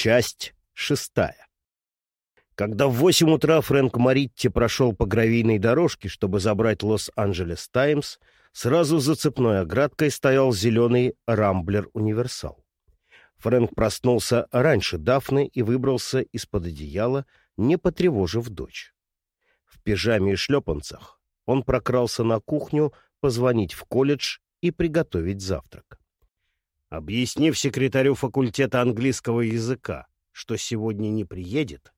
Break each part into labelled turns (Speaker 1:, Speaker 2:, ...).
Speaker 1: Часть шестая. Когда в восемь утра Фрэнк Маритти прошел по гравийной дорожке, чтобы забрать Лос-Анджелес Таймс, сразу за цепной оградкой стоял зеленый Рамблер-универсал. Фрэнк проснулся раньше Дафны и выбрался из-под одеяла, не потревожив дочь. В пижаме и шлепанцах он прокрался на кухню позвонить в колледж и приготовить завтрак. Объяснив секретарю факультета английского языка, что сегодня не приедет,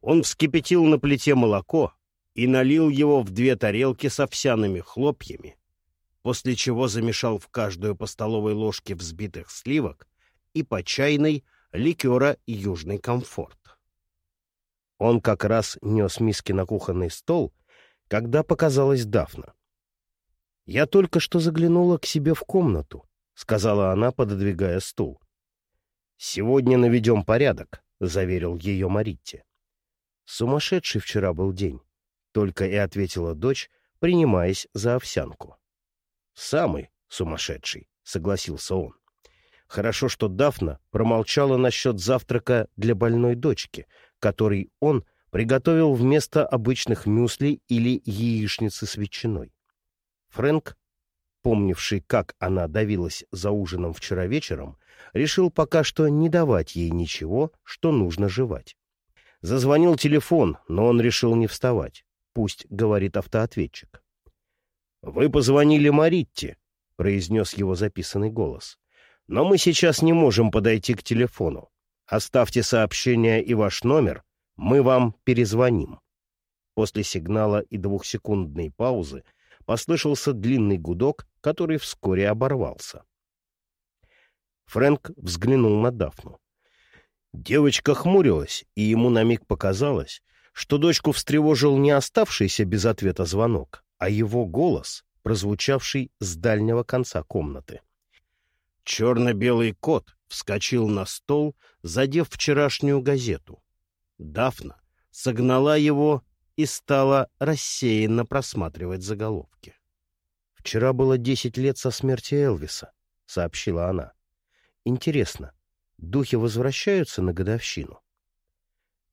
Speaker 1: он вскипятил на плите молоко и налил его в две тарелки с овсяными хлопьями, после чего замешал в каждую по столовой ложке взбитых сливок и по чайной ликера «Южный комфорт». Он как раз нес миски на кухонный стол, когда показалась Дафна. «Я только что заглянула к себе в комнату», — сказала она, пододвигая стул. «Сегодня наведем порядок», — заверил ее Маритти. «Сумасшедший вчера был день», — только и ответила дочь, принимаясь за овсянку. «Самый сумасшедший», — согласился он. Хорошо, что Дафна промолчала насчет завтрака для больной дочки, который он приготовил вместо обычных мюсли или яичницы с ветчиной. Фрэнк, помнивший, как она давилась за ужином вчера вечером, решил пока что не давать ей ничего, что нужно жевать. Зазвонил телефон, но он решил не вставать. Пусть говорит автоответчик. «Вы позвонили Маритте», — произнес его записанный голос. «Но мы сейчас не можем подойти к телефону. Оставьте сообщение и ваш номер, мы вам перезвоним». После сигнала и двухсекундной паузы послышался длинный гудок, который вскоре оборвался. Фрэнк взглянул на Дафну. Девочка хмурилась, и ему на миг показалось, что дочку встревожил не оставшийся без ответа звонок, а его голос, прозвучавший с дальнего конца комнаты. Черно-белый кот вскочил на стол, задев вчерашнюю газету. Дафна согнала его и стала рассеянно просматривать заголовки. «Вчера было десять лет со смерти Элвиса», — сообщила она. «Интересно, Духи возвращаются на годовщину.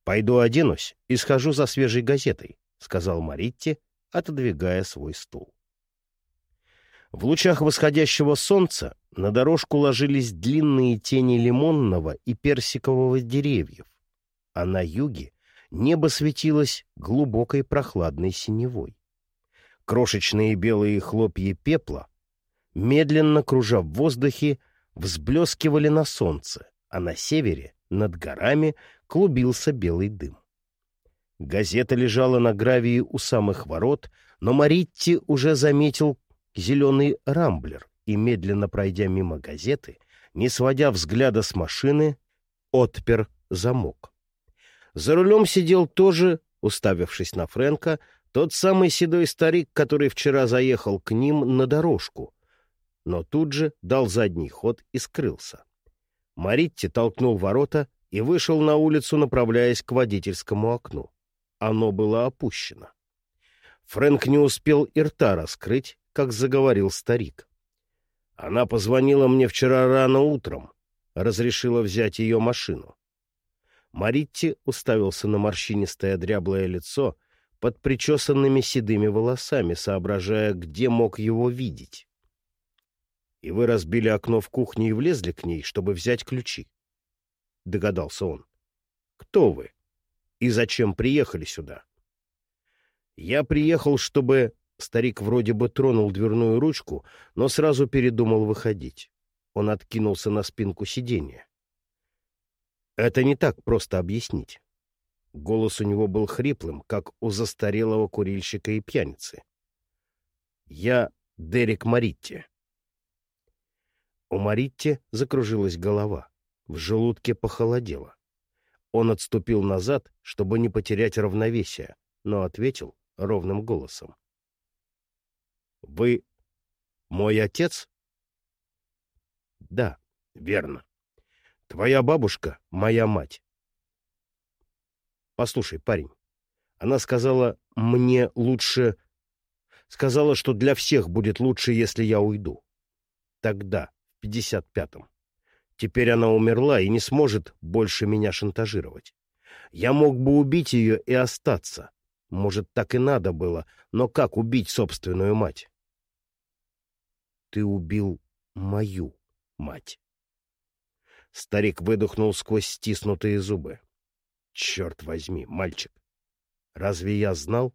Speaker 1: «Пойду оденусь и схожу за свежей газетой», — сказал Маритти, отодвигая свой стул. В лучах восходящего солнца на дорожку ложились длинные тени лимонного и персикового деревьев, а на юге небо светилось глубокой прохладной синевой. Крошечные белые хлопья пепла, медленно кружа в воздухе, взблескивали на солнце, а на севере, над горами, клубился белый дым. Газета лежала на гравии у самых ворот, но Маритти уже заметил зеленый рамблер и, медленно пройдя мимо газеты, не сводя взгляда с машины, отпер замок. За рулем сидел тоже, уставившись на Фрэнка, тот самый седой старик, который вчера заехал к ним на дорожку, но тут же дал задний ход и скрылся. Маритти толкнул ворота и вышел на улицу, направляясь к водительскому окну. Оно было опущено. Фрэнк не успел и рта раскрыть, как заговорил старик. «Она позвонила мне вчера рано утром, разрешила взять ее машину». Маритти уставился на морщинистое дряблое лицо под причесанными седыми волосами, соображая, где мог его видеть. И вы разбили окно в кухне и влезли к ней, чтобы взять ключи. Догадался он. Кто вы? И зачем приехали сюда? Я приехал, чтобы... Старик вроде бы тронул дверную ручку, но сразу передумал выходить. Он откинулся на спинку сиденья. Это не так просто объяснить. Голос у него был хриплым, как у застарелого курильщика и пьяницы. «Я Дерек Маритти. У Маритти закружилась голова. В желудке похолодело. Он отступил назад, чтобы не потерять равновесие, но ответил ровным голосом. «Вы мой отец?» «Да, верно. Твоя бабушка — моя мать». «Послушай, парень, она сказала, мне лучше... Сказала, что для всех будет лучше, если я уйду. Тогда, 55-м. Теперь она умерла и не сможет больше меня шантажировать. Я мог бы убить ее и остаться. Может, так и надо было, но как убить собственную мать? Ты убил мою мать. Старик выдохнул сквозь стиснутые зубы. Черт возьми, мальчик, разве я знал?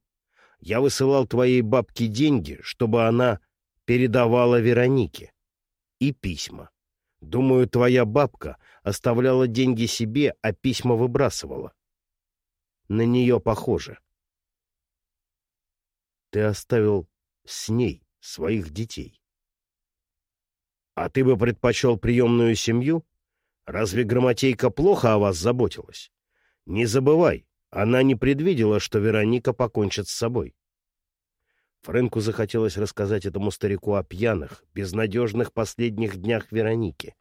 Speaker 1: Я высылал твоей бабке деньги, чтобы она передавала Веронике. И письма. Думаю, твоя бабка оставляла деньги себе, а письма выбрасывала. На нее похоже. Ты оставил с ней своих детей. А ты бы предпочел приемную семью? Разве Громотейка плохо о вас заботилась? Не забывай, она не предвидела, что Вероника покончит с собой. Фрэнку захотелось рассказать этому старику о пьяных, безнадежных последних днях Вероники.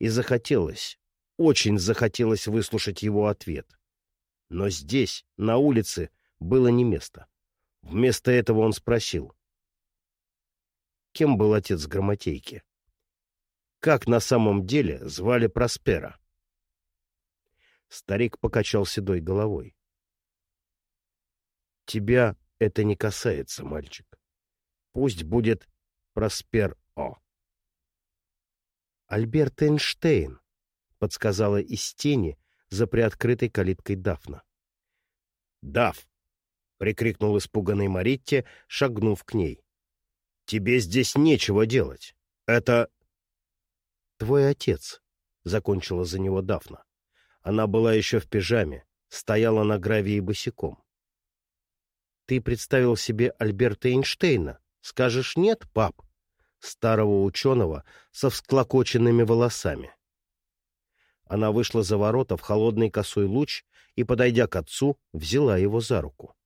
Speaker 1: И захотелось, очень захотелось выслушать его ответ. Но здесь, на улице, было не место. Вместо этого он спросил. Кем был отец Громотейки? Как на самом деле звали Проспера? Старик покачал седой головой. «Тебя это не касается, мальчик. Пусть будет Проспер О. Альберт Эйнштейн, подсказала из тени за приоткрытой калиткой Дафна. «Даф!» — прикрикнул испуганный Маритте, шагнув к ней. «Тебе здесь нечего делать. Это...» «Твой отец», — закончила за него Дафна. Она была еще в пижаме, стояла на гравии босиком. Ты представил себе Альберта Эйнштейна. Скажешь «нет», пап?» Старого ученого со всклокоченными волосами. Она вышла за ворота в холодный косой луч и, подойдя к отцу, взяла его за руку.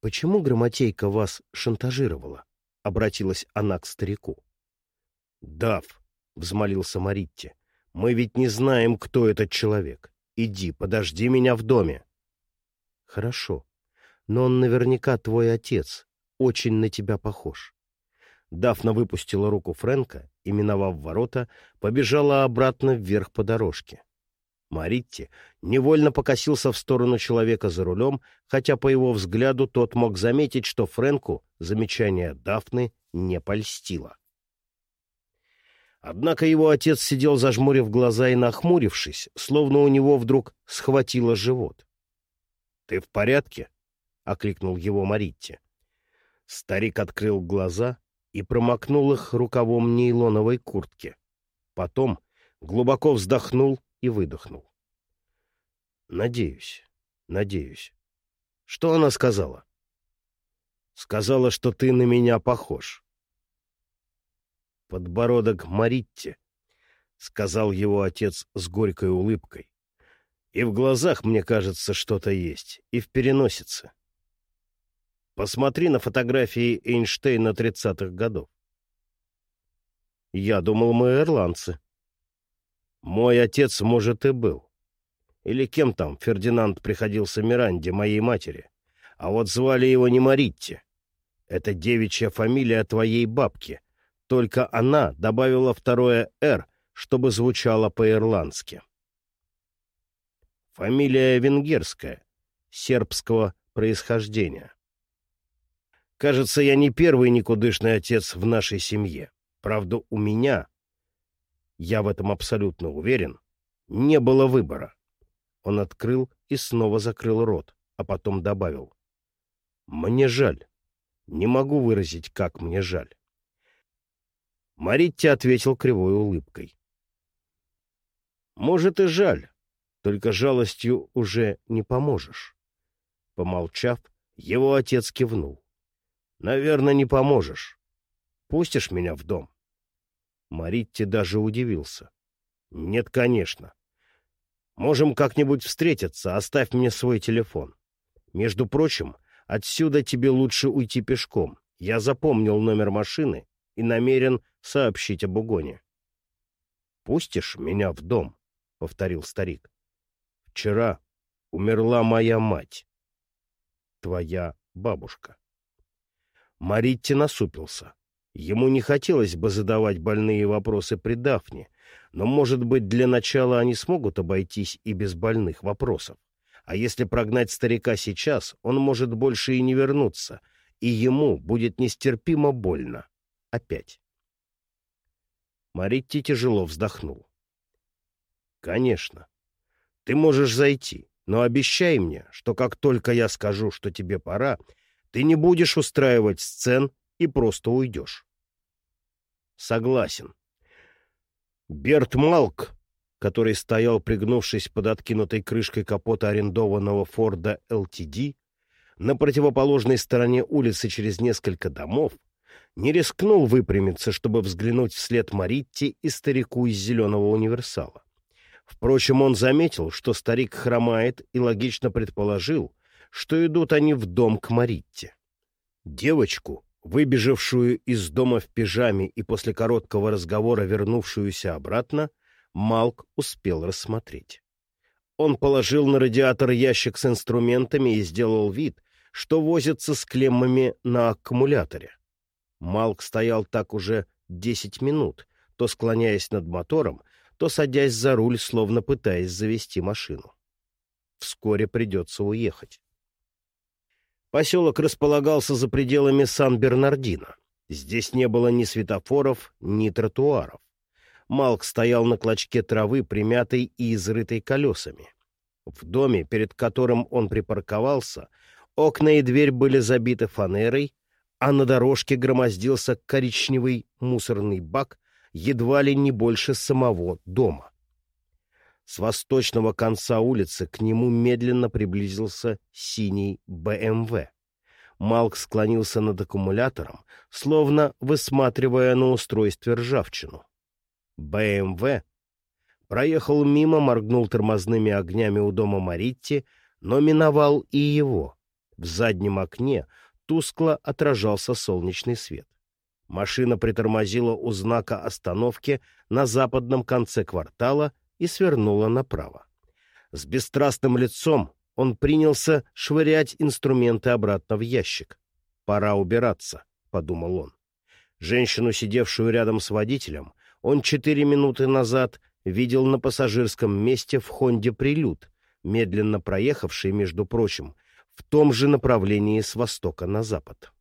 Speaker 1: «Почему грамотейка вас шантажировала?» — обратилась она к старику. «Дав», — взмолился Маритти, — «мы ведь не знаем, кто этот человек. Иди, подожди меня в доме». «Хорошо», но он наверняка твой отец, очень на тебя похож. Дафна выпустила руку Фрэнка и, миновав ворота, побежала обратно вверх по дорожке. Маритти невольно покосился в сторону человека за рулем, хотя по его взгляду тот мог заметить, что Фрэнку замечание Дафны не польстило. Однако его отец сидел, зажмурив глаза и нахмурившись, словно у него вдруг схватило живот. — Ты в порядке? — окликнул его Маритти. Старик открыл глаза и промокнул их рукавом нейлоновой куртки. Потом глубоко вздохнул и выдохнул. «Надеюсь, надеюсь. Что она сказала?» «Сказала, что ты на меня похож». «Подбородок Маритти», — сказал его отец с горькой улыбкой. «И в глазах, мне кажется, что-то есть, и в переносице. Посмотри на фотографии Эйнштейна 30-х годов. Я думал, мы ирландцы. Мой отец, может, и был. Или кем там Фердинанд приходился Миранде, моей матери. А вот звали его не Маритти. Это девичья фамилия твоей бабки. Только она добавила второе «Р», чтобы звучало по-ирландски. Фамилия венгерская, сербского происхождения. Кажется, я не первый никудышный отец в нашей семье. Правда, у меня, я в этом абсолютно уверен, не было выбора. Он открыл и снова закрыл рот, а потом добавил. «Мне жаль. Не могу выразить, как мне жаль». Маритти ответил кривой улыбкой. «Может, и жаль, только жалостью уже не поможешь». Помолчав, его отец кивнул. Наверное, не поможешь. Пустишь меня в дом? Маритти даже удивился. Нет, конечно. Можем как-нибудь встретиться, оставь мне свой телефон. Между прочим, отсюда тебе лучше уйти пешком. Я запомнил номер машины и намерен сообщить об угоне. «Пустишь меня в дом?» — повторил старик. «Вчера умерла моя мать, твоя бабушка». Маритти насупился. Ему не хотелось бы задавать больные вопросы при Дафне, Но, может быть, для начала они смогут обойтись и без больных вопросов. А если прогнать старика сейчас, он может больше и не вернуться, и ему будет нестерпимо больно. Опять. Маритти тяжело вздохнул. «Конечно. Ты можешь зайти, но обещай мне, что как только я скажу, что тебе пора, ты не будешь устраивать сцен и просто уйдешь». «Согласен». Берт Малк, который стоял, пригнувшись под откинутой крышкой капота арендованного Форда ЛТД, на противоположной стороне улицы через несколько домов, не рискнул выпрямиться, чтобы взглянуть вслед Маритти и старику из зеленого универсала. Впрочем, он заметил, что старик хромает, и логично предположил, что идут они в дом к Маритте. Девочку, выбежавшую из дома в пижаме и после короткого разговора вернувшуюся обратно, Малк успел рассмотреть. Он положил на радиатор ящик с инструментами и сделал вид, что возится с клеммами на аккумуляторе. Малк стоял так уже десять минут, то склоняясь над мотором, то садясь за руль, словно пытаясь завести машину. Вскоре придется уехать. Поселок располагался за пределами Сан-Бернардино. Здесь не было ни светофоров, ни тротуаров. Малк стоял на клочке травы, примятой и изрытой колесами. В доме, перед которым он припарковался, окна и дверь были забиты фанерой, а на дорожке громоздился коричневый мусорный бак, едва ли не больше самого дома. С восточного конца улицы к нему медленно приблизился синий БМВ. Малк склонился над аккумулятором, словно высматривая на устройстве ржавчину. БМВ проехал мимо, моргнул тормозными огнями у дома Маритти, но миновал и его. В заднем окне тускло отражался солнечный свет. Машина притормозила у знака остановки на западном конце квартала и свернула направо. С бесстрастным лицом он принялся швырять инструменты обратно в ящик. «Пора убираться», — подумал он. Женщину, сидевшую рядом с водителем, он четыре минуты назад видел на пассажирском месте в «Хонде Прилюд», медленно проехавший, между прочим, в том же направлении с востока на запад.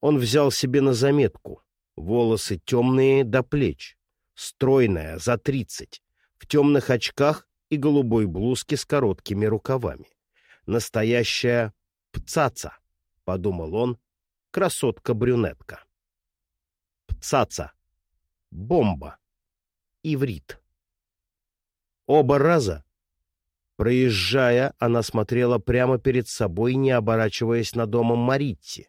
Speaker 1: Он взял себе на заметку волосы темные до плеч, стройная, за тридцать, в темных очках и голубой блузке с короткими рукавами. Настоящая пцаца, — подумал он, — красотка-брюнетка. Пцаца. Бомба. Иврит. Оба раза Проезжая, она смотрела прямо перед собой, не оборачиваясь на домом Маритти.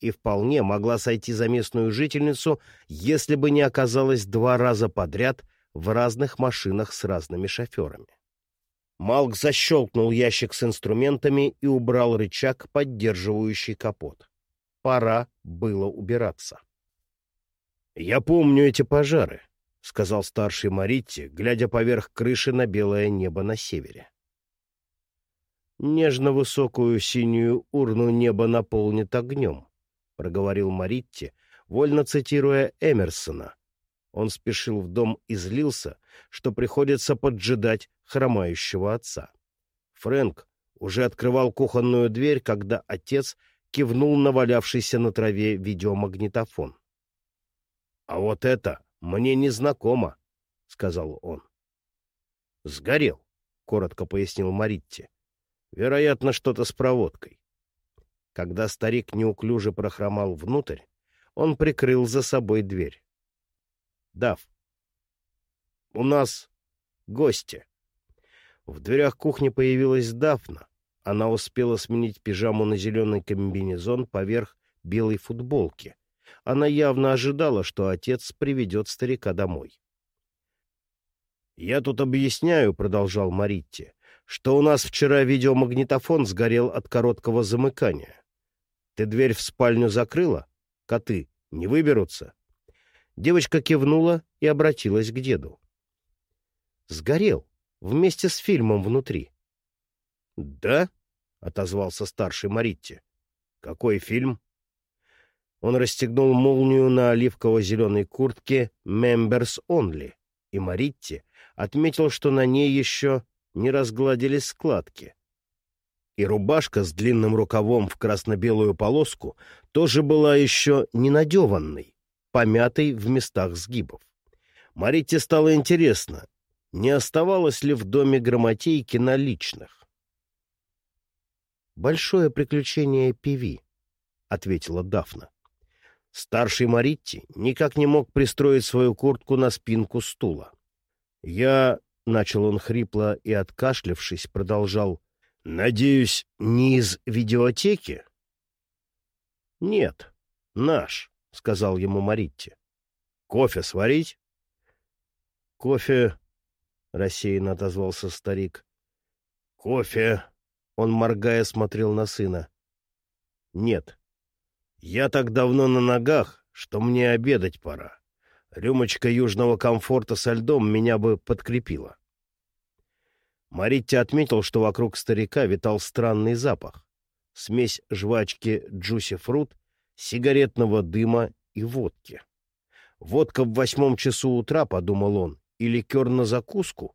Speaker 1: И вполне могла сойти за местную жительницу, если бы не оказалась два раза подряд в разных машинах с разными шоферами. Малк защелкнул ящик с инструментами и убрал рычаг, поддерживающий капот. Пора было убираться. «Я помню эти пожары», — сказал старший Маритти, глядя поверх крыши на белое небо на севере. «Нежно-высокую синюю урну небо наполнит огнем», — проговорил Маритти, вольно цитируя Эмерсона. Он спешил в дом и злился, что приходится поджидать хромающего отца. Фрэнк уже открывал кухонную дверь, когда отец кивнул на валявшийся на траве видеомагнитофон. «А вот это мне незнакомо, — сказал он. — Сгорел, — коротко пояснил Маритти. — Вероятно, что-то с проводкой. Когда старик неуклюже прохромал внутрь, он прикрыл за собой дверь. — Дав, у нас гости. В дверях кухни появилась Дафна. Она успела сменить пижаму на зеленый комбинезон поверх белой футболки, она явно ожидала, что отец приведет старика домой. «Я тут объясняю», — продолжал Маритти, — «что у нас вчера видеомагнитофон сгорел от короткого замыкания. Ты дверь в спальню закрыла? Коты не выберутся?» Девочка кивнула и обратилась к деду. «Сгорел, вместе с фильмом внутри». «Да?» — отозвался старший Маритти. «Какой фильм?» Он расстегнул молнию на оливково-зеленой куртке «Members Only», и Маритти отметил, что на ней еще не разгладились складки. И рубашка с длинным рукавом в красно-белую полоску тоже была еще не надеванной, помятой в местах сгибов. Марите стало интересно, не оставалось ли в доме грамотейки наличных. «Большое приключение Пиви», — ответила Дафна. Старший Маритти никак не мог пристроить свою куртку на спинку стула. «Я...» — начал он хрипло и, откашлявшись, продолжал. «Надеюсь, не из видеотеки?» «Нет, наш», — сказал ему Маритти. «Кофе сварить?» «Кофе...» — рассеянно отозвался старик. «Кофе...» — он, моргая, смотрел на сына. «Нет, я так давно на ногах, что мне обедать пора. Рюмочка южного комфорта со льдом меня бы подкрепила». Маритти отметил, что вокруг старика витал странный запах. Смесь жвачки «Джуси Фрут», сигаретного дыма и водки. «Водка в восьмом часу утра», — подумал он, и ликер на закуску?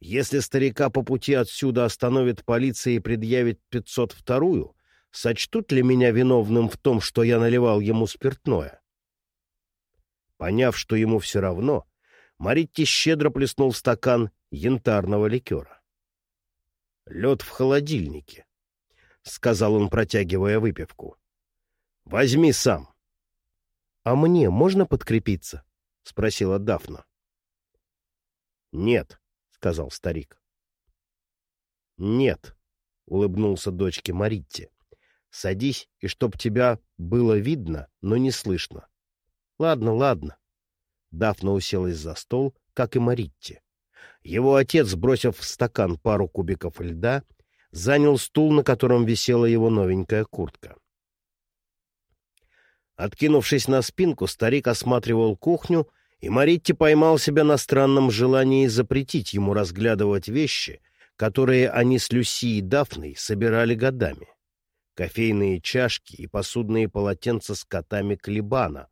Speaker 1: Если старика по пути отсюда остановит полиция и предъявит 502-ю, сочтут ли меня виновным в том, что я наливал ему спиртное? Поняв, что ему все равно, Маритти щедро плеснул в стакан янтарного ликера. «Лед в холодильнике», — сказал он, протягивая выпивку. «Возьми сам». «А мне можно подкрепиться?» — спросила Дафна. «Нет», — сказал старик. «Нет», — улыбнулся дочке Маритте. «Садись, и чтоб тебя было видно, но не слышно». «Ладно, ладно». Дафна уселась за стол, как и Маритте. Его отец, бросив в стакан пару кубиков льда, занял стул, на котором висела его новенькая куртка. Откинувшись на спинку, старик осматривал кухню и Маритти поймал себя на странном желании запретить ему разглядывать вещи, которые они с Люси и Дафной собирали годами. Кофейные чашки и посудные полотенца с котами Клебана,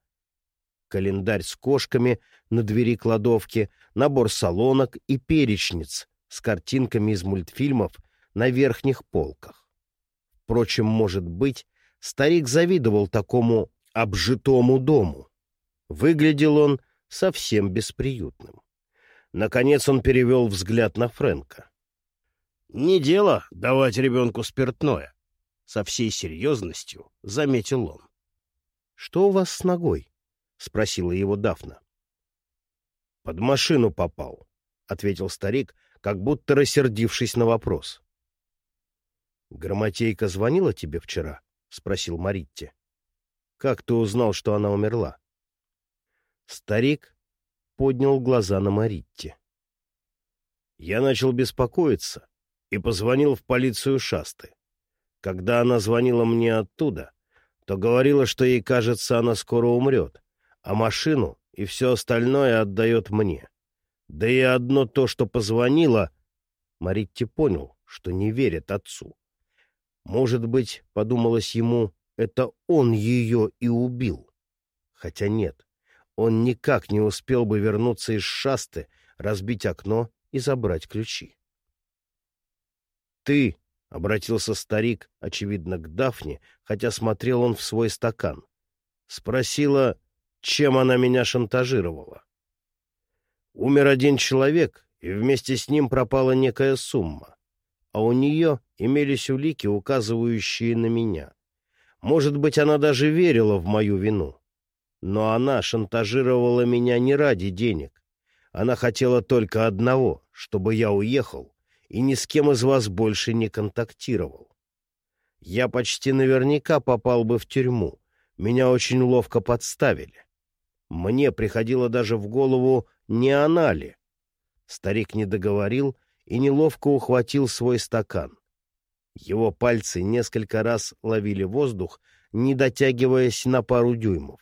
Speaker 1: календарь с кошками на двери кладовки, набор солонок и перечниц с картинками из мультфильмов на верхних полках. Впрочем, может быть, старик завидовал такому обжитому дому. Выглядел он совсем бесприютным. Наконец он перевел взгляд на Фрэнка. «Не дело давать ребенку спиртное», — со всей серьезностью заметил он. «Что у вас с ногой?» — спросила его Дафна. «Под машину попал», — ответил старик, как будто рассердившись на вопрос. «Громотейка звонила тебе вчера?» — спросил Маритти. «Как ты узнал, что она умерла?» Старик поднял глаза на Маритти. Я начал беспокоиться и позвонил в полицию Шасты. Когда она звонила мне оттуда, то говорила, что ей кажется, она скоро умрет, а машину и все остальное отдает мне. Да и одно то, что позвонила... Маритти понял, что не верит отцу. Может быть, подумалось ему, это он ее и убил. Хотя нет, он никак не успел бы вернуться из шасты, разбить окно и забрать ключи. «Ты!» — обратился старик, очевидно, к Дафне, хотя смотрел он в свой стакан. Спросила, чем она меня шантажировала. Умер один человек, и вместе с ним пропала некая сумма. А у нее имелись улики, указывающие на меня. Может быть, она даже верила в мою вину. Но она шантажировала меня не ради денег. Она хотела только одного, чтобы я уехал и ни с кем из вас больше не контактировал. Я почти наверняка попал бы в тюрьму. Меня очень ловко подставили. Мне приходило даже в голову, не она ли. Старик не договорил и неловко ухватил свой стакан. Его пальцы несколько раз ловили воздух, не дотягиваясь на пару дюймов.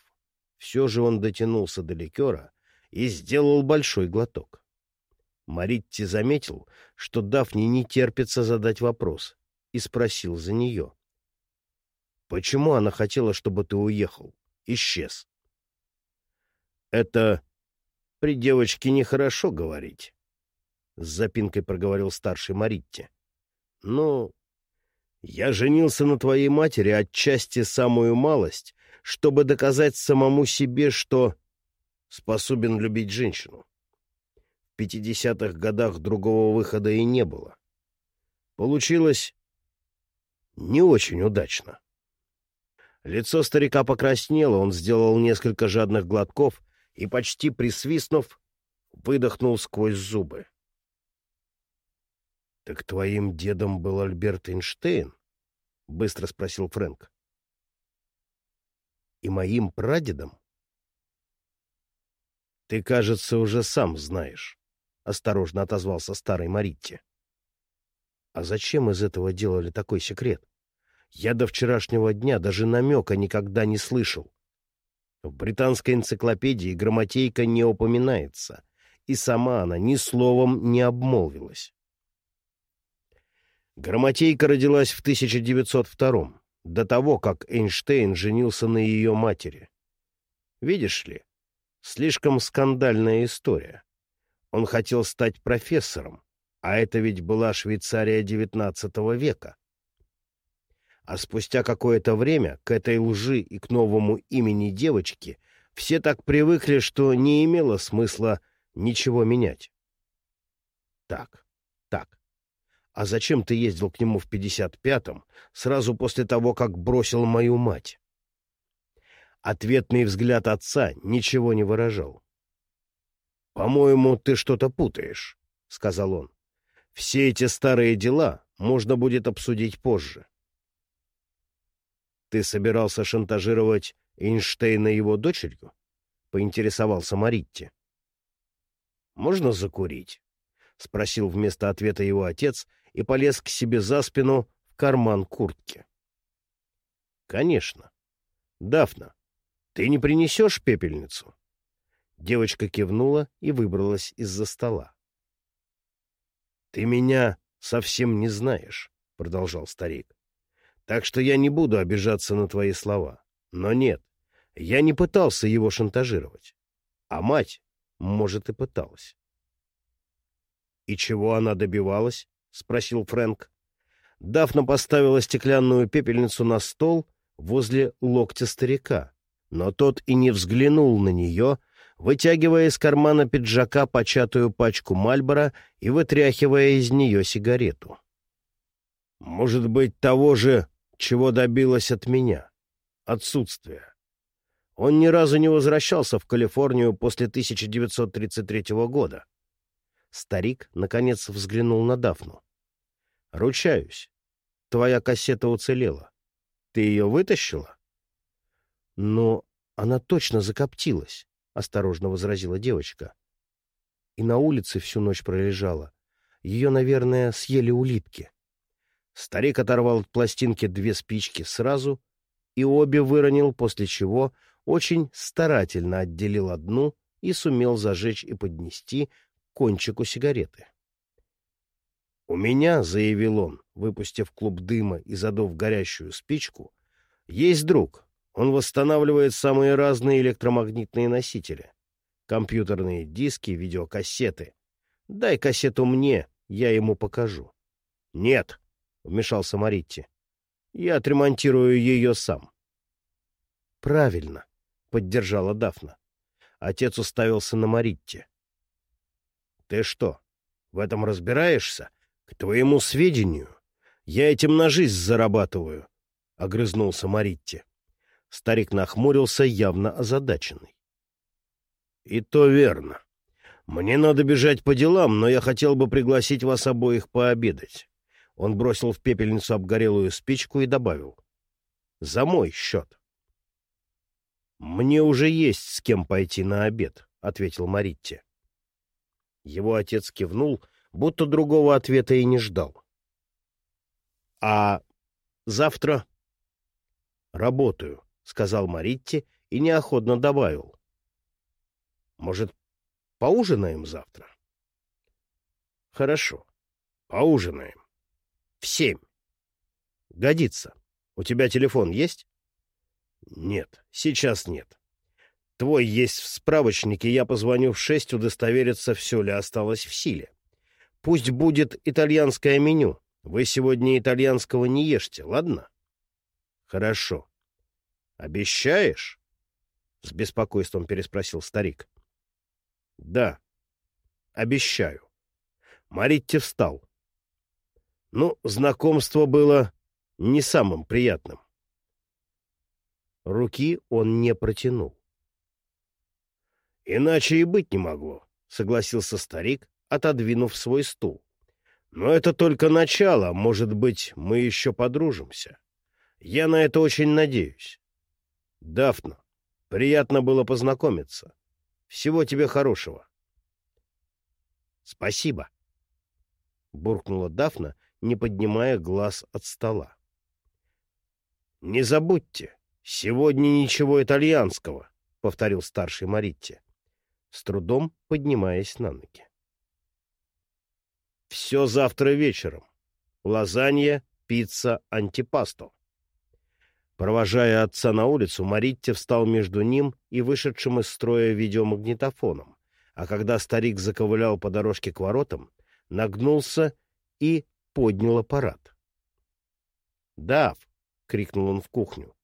Speaker 1: Все же он дотянулся до ликера и сделал большой глоток. Маритти заметил, что Дафне не терпится задать вопрос, и спросил за нее. — Почему она хотела, чтобы ты уехал? исчез. Это при девочке нехорошо говорить, — с запинкой проговорил старший Маритти. Ну, я женился на твоей матери отчасти самую малость, чтобы доказать самому себе, что способен любить женщину. В пятидесятых годах другого выхода и не было. Получилось не очень удачно. Лицо старика покраснело, он сделал несколько жадных глотков и, почти присвистнув, выдохнул сквозь зубы. — Так твоим дедом был Альберт Эйнштейн? — быстро спросил Фрэнк. — И моим прадедом? — Ты, кажется, уже сам знаешь, — осторожно отозвался старый Маритти. — А зачем из этого делали такой секрет? Я до вчерашнего дня даже намека никогда не слышал. В британской энциклопедии грамотейка не упоминается, и сама она ни словом не обмолвилась. Грамотейка родилась в 1902 до того, как Эйнштейн женился на ее матери. Видишь ли, слишком скандальная история. Он хотел стать профессором, а это ведь была Швейцария XIX века. А спустя какое-то время к этой лжи и к новому имени девочки все так привыкли, что не имело смысла ничего менять. Так, так. А зачем ты ездил к нему в 55-м, сразу после того, как бросил мою мать? Ответный взгляд отца ничего не выражал. «По-моему, ты что-то путаешь», — сказал он. «Все эти старые дела можно будет обсудить позже». «Ты собирался шантажировать Эйнштейна его дочерью?» — поинтересовался Маритти. «Можно закурить?» — спросил вместо ответа его отец и полез к себе за спину в карман куртки. — Конечно. — Дафна, ты не принесешь пепельницу? Девочка кивнула и выбралась из-за стола. — Ты меня совсем не знаешь, — продолжал старик. — Так что я не буду обижаться на твои слова. Но нет, я не пытался его шантажировать. А мать, может, и пыталась. — И чего она добивалась? — спросил Фрэнк. Дафна поставила стеклянную пепельницу на стол возле локтя старика, но тот и не взглянул на нее, вытягивая из кармана пиджака початую пачку Мальбора и вытряхивая из нее сигарету. «Может быть, того же, чего добилась от меня? Отсутствие. Он ни разу не возвращался в Калифорнию после 1933 года». Старик, наконец, взглянул на Дафну. Ручаюсь. Твоя кассета уцелела. Ты ее вытащила? Но она точно закоптилась, — осторожно возразила девочка. И на улице всю ночь пролежала. Ее, наверное, съели улитки. Старик оторвал от пластинки две спички сразу и обе выронил, после чего очень старательно отделил одну и сумел зажечь и поднести кончику сигареты. «У меня, — заявил он, выпустив клуб дыма и задув горящую спичку, — есть друг. Он восстанавливает самые разные электромагнитные носители. Компьютерные диски, видеокассеты. Дай кассету мне, я ему покажу». «Нет», — вмешался Маритти. «Я отремонтирую ее сам». «Правильно», — поддержала Дафна. Отец уставился на Маритти. «Ты что, в этом разбираешься?» — К твоему сведению, я этим на жизнь зарабатываю, — огрызнулся Маритти. Старик нахмурился, явно озадаченный. — И то верно. Мне надо бежать по делам, но я хотел бы пригласить вас обоих пообедать. Он бросил в пепельницу обгорелую спичку и добавил. — За мой счет. — Мне уже есть с кем пойти на обед, — ответил Маритти. Его отец кивнул — будто другого ответа и не ждал. — А завтра? — Работаю, — сказал Маритти и неохотно добавил. — Может, поужинаем завтра? — Хорошо, поужинаем. В семь. — Годится. У тебя телефон есть? — Нет, сейчас нет. Твой есть в справочнике, я позвоню в шесть удостовериться, все ли осталось в силе. Пусть будет итальянское меню. Вы сегодня итальянского не ешьте, ладно? Хорошо. Обещаешь? С беспокойством переспросил старик. Да, обещаю. Маритти встал. Ну, знакомство было не самым приятным. Руки он не протянул. «Иначе и быть не могло», — согласился старик, отодвинув свой стул. «Но это только начало, может быть, мы еще подружимся. Я на это очень надеюсь. Дафна, приятно было познакомиться. Всего тебе хорошего». «Спасибо», — буркнула Дафна, не поднимая глаз от стола. «Не забудьте, сегодня ничего итальянского», — повторил старший Маритти с трудом поднимаясь на ноги. «Все завтра вечером. Лазанья, пицца, антипасто». Провожая отца на улицу, Маритти встал между ним и вышедшим из строя видеомагнитофоном, а когда старик заковылял по дорожке к воротам, нагнулся и поднял аппарат. «Дав!» — крикнул он в кухню.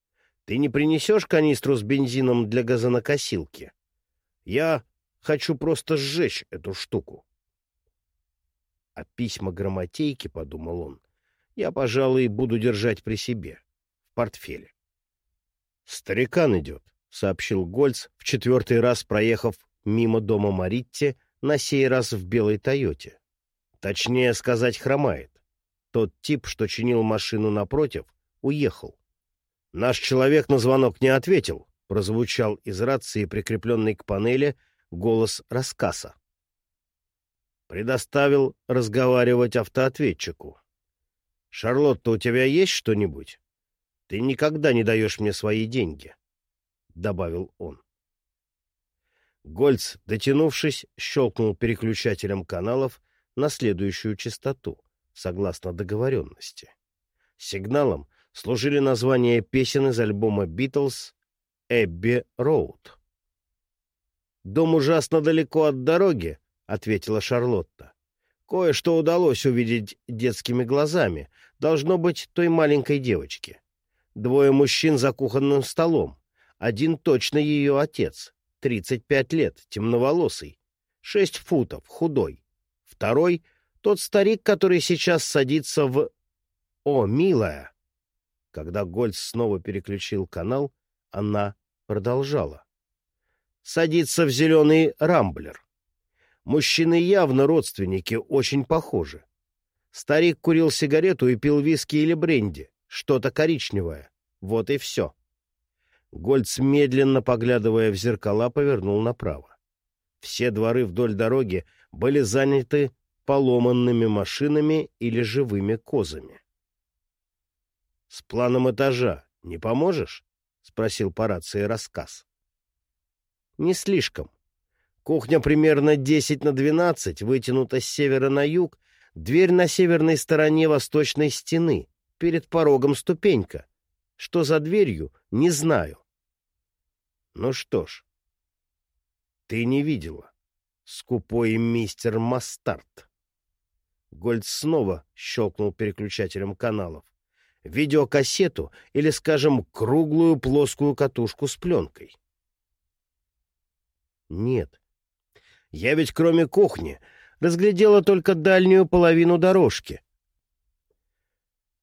Speaker 1: «Ты не принесешь канистру с бензином для газонокосилки? Я Хочу просто сжечь эту штуку. А письма грамотейки, — подумал он, — я, пожалуй, буду держать при себе, портфеле. «Старикан идет», — сообщил Гольц, в четвертый раз проехав мимо дома Маритти, на сей раз в белой «Тойоте». Точнее сказать, хромает. Тот тип, что чинил машину напротив, уехал. Наш человек на звонок не ответил, прозвучал из рации, прикрепленной к панели, — голос рассказа. Предоставил разговаривать автоответчику. «Шарлотта, у тебя есть что-нибудь? Ты никогда не даешь мне свои деньги», — добавил он. Гольц, дотянувшись, щелкнул переключателем каналов на следующую частоту, согласно договоренности. Сигналом служили названия песен из альбома «Битлз» «Эбби Роуд». «Дом ужасно далеко от дороги», — ответила Шарлотта. «Кое-что удалось увидеть детскими глазами. Должно быть той маленькой девочки. Двое мужчин за кухонным столом. Один точно ее отец. Тридцать пять лет, темноволосый. Шесть футов, худой. Второй — тот старик, который сейчас садится в... О, милая!» Когда Гольц снова переключил канал, она продолжала садится в зеленый рамблер. Мужчины явно родственники, очень похожи. Старик курил сигарету и пил виски или бренди, что-то коричневое. Вот и все. Гольц, медленно поглядывая в зеркала, повернул направо. Все дворы вдоль дороги были заняты поломанными машинами или живыми козами. — С планом этажа не поможешь? — спросил по рации рассказ. Не слишком. Кухня примерно 10 на 12, вытянута с севера на юг, дверь на северной стороне восточной стены, перед порогом ступенька. Что за дверью, не знаю. Ну что ж, ты не видела. Скупой мистер Мастарт. Гольд снова щелкнул переключателем каналов. Видеокассету или, скажем, круглую плоскую катушку с пленкой. Нет. Я ведь кроме кухни разглядела только дальнюю половину дорожки.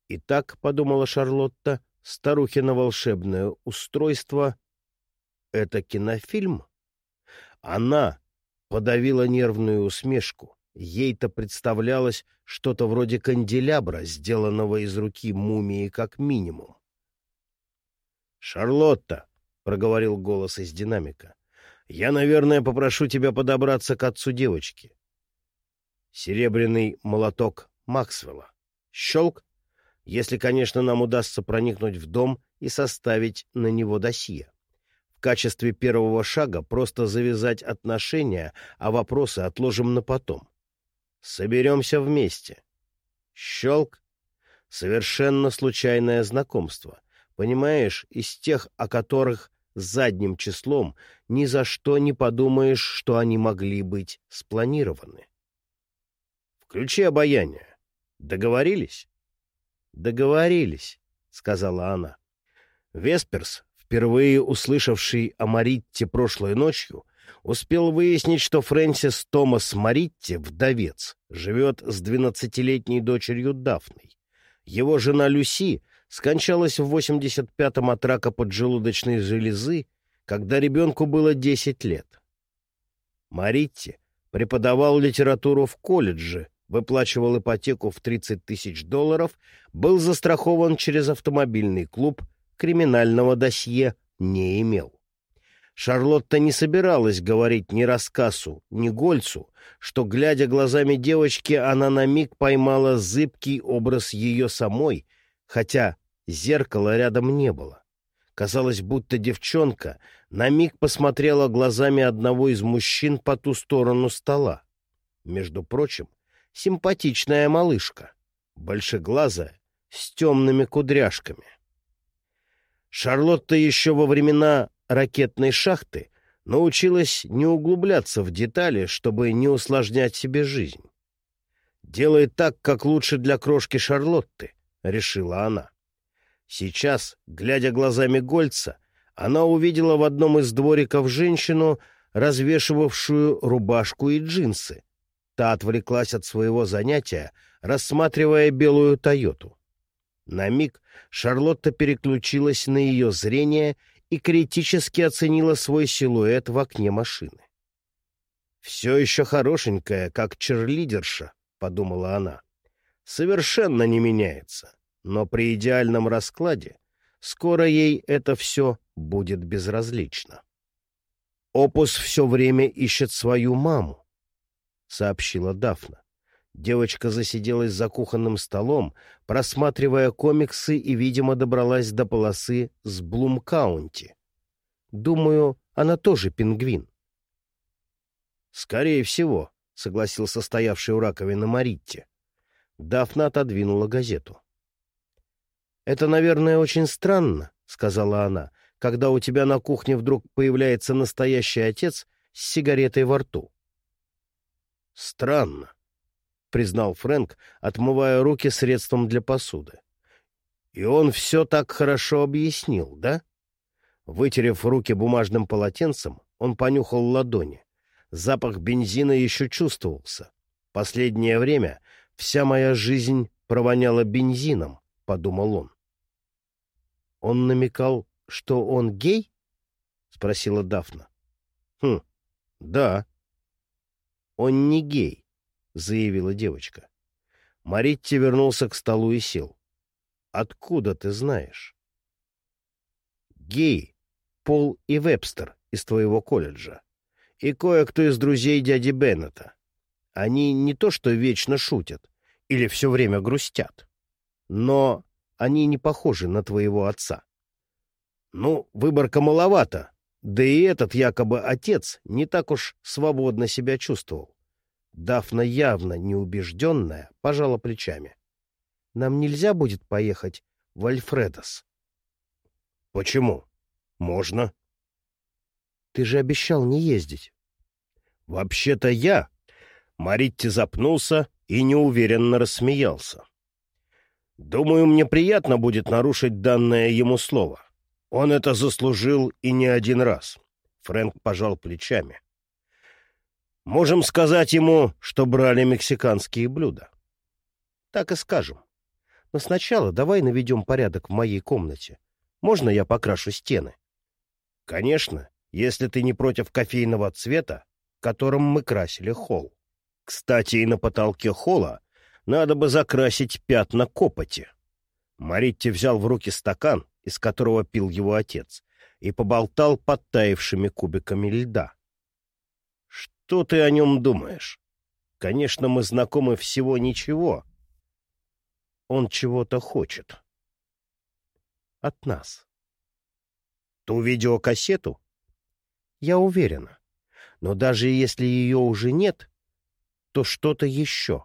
Speaker 1: Итак, — подумала Шарлотта, — старухино волшебное устройство — это кинофильм? Она подавила нервную усмешку. Ей-то представлялось что-то вроде канделябра, сделанного из руки мумии как минимум. «Шарлотта!» — проговорил голос из динамика. Я, наверное, попрошу тебя подобраться к отцу девочки. Серебряный молоток Максвелла. Щелк, если, конечно, нам удастся проникнуть в дом и составить на него досье. В качестве первого шага просто завязать отношения, а вопросы отложим на потом. Соберемся вместе. Щелк. Совершенно случайное знакомство. Понимаешь, из тех, о которых задним числом ни за что не подумаешь, что они могли быть спланированы. Включи обаяние. Договорились? Договорились, сказала она. Весперс, впервые услышавший о Маритте прошлой ночью, успел выяснить, что Фрэнсис Томас Маритти, вдовец, живет с двенадцатилетней дочерью Дафной. Его жена Люси скончалась в 85-м от рака поджелудочной железы, когда ребенку было 10 лет. Маритти преподавал литературу в колледже, выплачивал ипотеку в 30 тысяч долларов, был застрахован через автомобильный клуб, криминального досье не имел. Шарлотта не собиралась говорить ни рассказу, ни Гольцу, что, глядя глазами девочки, она на миг поймала зыбкий образ ее самой, хотя зеркала рядом не было. Казалось, будто девчонка на миг посмотрела глазами одного из мужчин по ту сторону стола. Между прочим, симпатичная малышка, большеглазая, с темными кудряшками. Шарлотта еще во времена ракетной шахты научилась не углубляться в детали, чтобы не усложнять себе жизнь. «Делай так, как лучше для крошки Шарлотты», — решила она. Сейчас, глядя глазами Гольца, она увидела в одном из двориков женщину, развешивавшую рубашку и джинсы. Та отвлеклась от своего занятия, рассматривая белую «Тойоту». На миг Шарлотта переключилась на ее зрение и критически оценила свой силуэт в окне машины. «Все еще хорошенькая, как черлидерша», — подумала она. «Совершенно не меняется, но при идеальном раскладе скоро ей это все будет безразлично». «Опус все время ищет свою маму», — сообщила Дафна. Девочка засиделась за кухонным столом, просматривая комиксы и, видимо, добралась до полосы с Блум-Каунти. Думаю, она тоже пингвин. «Скорее всего», — согласился стоявший у раковины Маритти. Дафна отодвинула газету. «Это, наверное, очень странно», — сказала она, «когда у тебя на кухне вдруг появляется настоящий отец с сигаретой во рту». «Странно», — признал Фрэнк, отмывая руки средством для посуды. «И он все так хорошо объяснил, да?» Вытерев руки бумажным полотенцем, он понюхал ладони. Запах бензина еще чувствовался. Последнее время вся моя жизнь провоняла бензином, — подумал он. «Он намекал, что он гей?» — спросила Дафна. «Хм, да». «Он не гей заявила девочка. Маритти вернулся к столу и сел. «Откуда ты знаешь?» «Гей, Пол и Вебстер из твоего колледжа. И кое-кто из друзей дяди Беннета. Они не то что вечно шутят или все время грустят, но они не похожи на твоего отца. Ну, выборка маловато, да и этот якобы отец не так уж свободно себя чувствовал. Дафна, явно неубежденная, пожала плечами. — Нам нельзя будет поехать в Альфредос. — Почему? Можно. — Ты же обещал не ездить. — Вообще-то я. Маритти запнулся и неуверенно рассмеялся. — Думаю, мне приятно будет нарушить данное ему слово. Он это заслужил и не один раз. Фрэнк пожал плечами. — Можем сказать ему, что брали мексиканские блюда. Так и скажем. Но сначала давай наведем порядок в моей комнате. Можно я покрашу стены? Конечно, если ты не против кофейного цвета, которым мы красили холл. Кстати, и на потолке холла надо бы закрасить пятна копоти. Маритти взял в руки стакан, из которого пил его отец, и поболтал подтаившими кубиками льда. Что ты о нем думаешь? Конечно, мы знакомы всего ничего. Он чего-то хочет. От нас. Ту видеокассету? Я уверена. Но даже если ее уже нет, то что-то еще.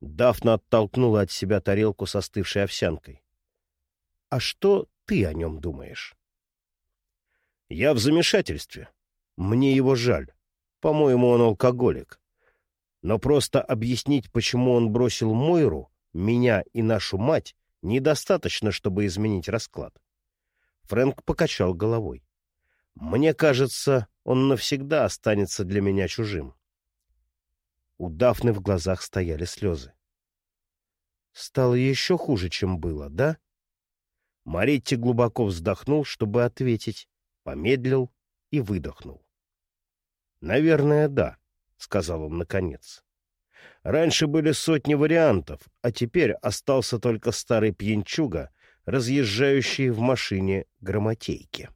Speaker 1: Дафна оттолкнула от себя тарелку со остывшей овсянкой. А что ты о нем думаешь? Я в замешательстве. Мне его жаль. По-моему, он алкоголик. Но просто объяснить, почему он бросил Мойру, меня и нашу мать, недостаточно, чтобы изменить расклад. Фрэнк покачал головой. Мне кажется, он навсегда останется для меня чужим. У Дафны в глазах стояли слезы. Стало еще хуже, чем было, да? Маритти глубоко вздохнул, чтобы ответить, помедлил и выдохнул. «Наверное, да», — сказал он наконец. «Раньше были сотни вариантов, а теперь остался только старый пьянчуга, разъезжающий в машине грамотейки».